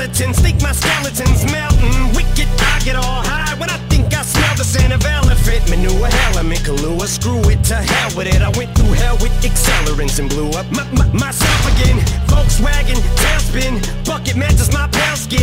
Gelatin, think my skeleton's melting. Wicked, I get all high when I think I smell the scent of elephant manure. Element, Kahlua, screw it to hell with it. I went through hell with accelerants and blew up my, my, myself again. Volkswagen, tailspin, bucket matches my pale skin.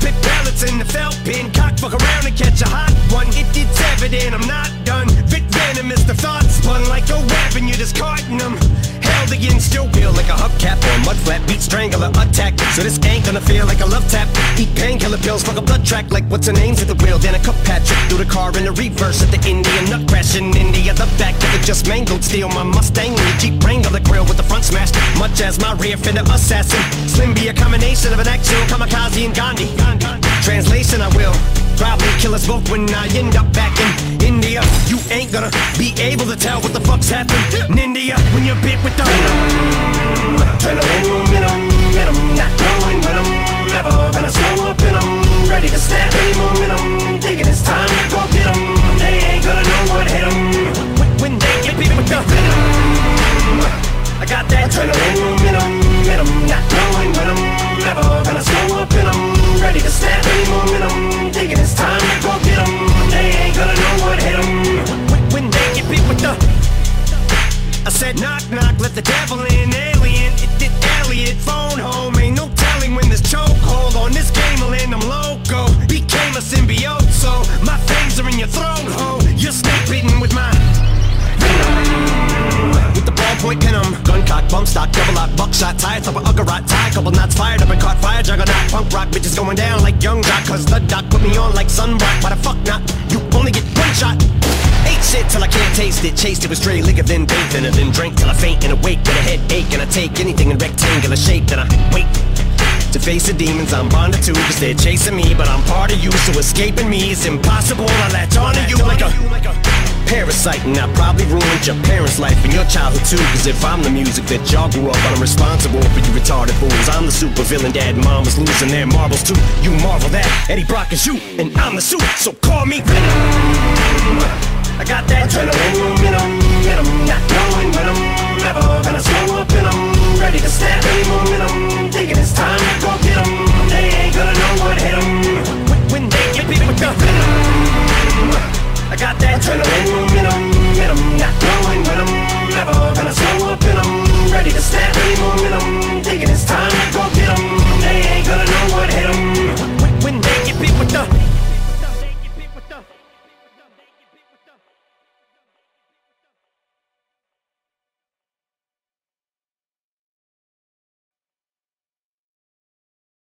Pit pit in the felt pin. Cock fuck around and catch a hot one. It, it's evident I'm not done. Vic Venom is the thought spun like a weapon You're discarding them Held against still feel like a hubcap or a mud flap Beat strangler attack. So this ain't gonna feel like a love tap. Eat painkiller pills, fuck a blood track. Like what's her name's at the wheel? Then a cup Patrick through the car in the reverse At the Indian nut crash in India The back of it just mangled. Steal my Mustang and the Jeep Wrangler The grill with the front smashed. Much as my rear fender assassin. Slim be a combination of an actual kamikaze and Gandhi. Translation, I will probably kill us both when I end up back in India. You ain't gonna be able to tell what the fuck's happened in India when you're bit with the venom. Momentum, venom, not never gonna up. Ready to time to go get 'em. They ain't gonna know what hit 'em when, they get bit with venom. I got that adrenaline said knock knock, let the devil in, alien. It did Elliot, phone home. Ain't no telling when this chokehold on this game will end. I'm loco, became a symbiote, so my fangs are in your throat, ho. You're snake bitten with my venom. with the ballpoint 'em. Gun cock, bump stock, double lock, buckshot, tie, top of Uggarot, tie, couple knots punk rock, bitches going down like young jock, cause the doc put me on like sunrock. Why the fuck not? You only get one shot. Ate shit till I can't taste it, chased it with stray liquor, then bathed in it, then drank till I faint and awake with a headache, and I take anything in rectangular shape, then I wait. To face the demons I'm bonded to Cause they're chasing me But I'm part of you So escaping me is impossible I latch onto you like a Parasite and I probably ruined your parents' life and your childhood too. Cause if I'm the music that y'all grew up on I'm responsible for you retarded fools. I'm the super villain dad and mom is losing their marbles too. You marvel that Eddie Brock is you and I'm the suit So call me Venom. I got that adrenaline momentum, momentum Not knowing when I'm never gonna slow up in 'em